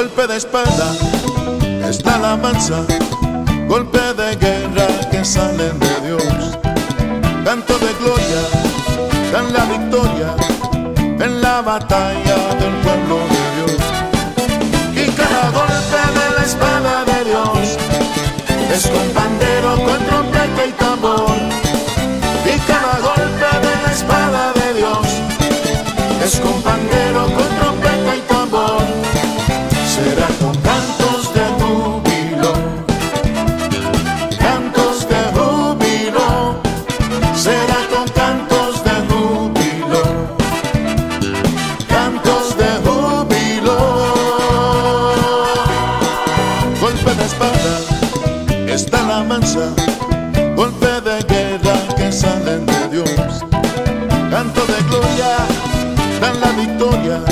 golpe de espada, está la mansa, golpe de guerra que salen de Dios. Canto de gloria, dan la victoria en la batalla del pueblo de Dios. Y cada golpe de la espada de Dios es con pandero, golpe de guerra que salen de Dios. Canto de gloria, dan la victoria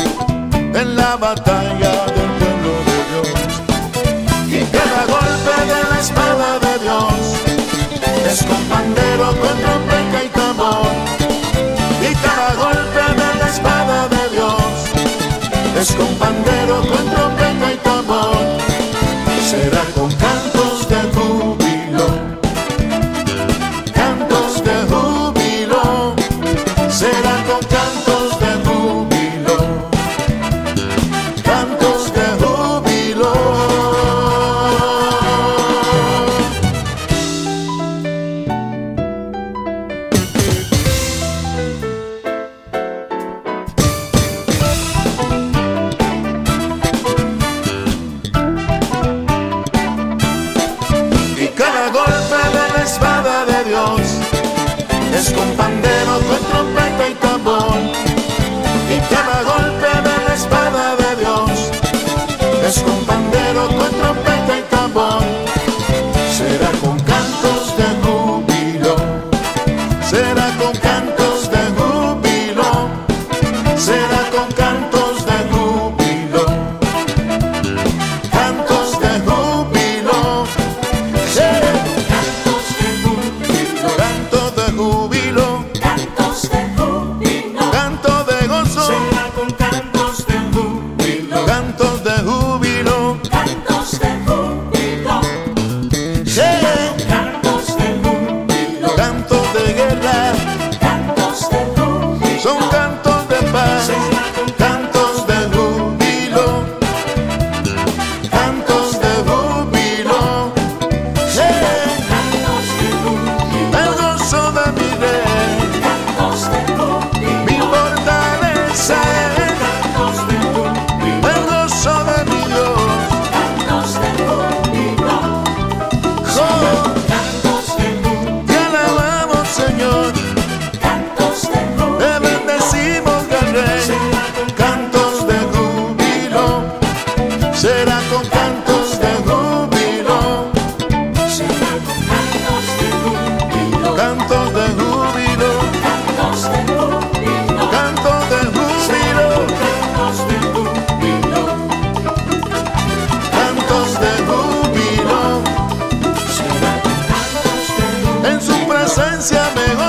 en la batalla del pueblo de Dios. Y cada golpe de la espada de Dios es con pandero, con trompeta y tambor. Y cada golpe de la espada de Dios es con es con pandero, con trompeta y tambor. Y cada golpe de la espada de Dios es con pandero, con trompeta y tambor. ausencia mejor.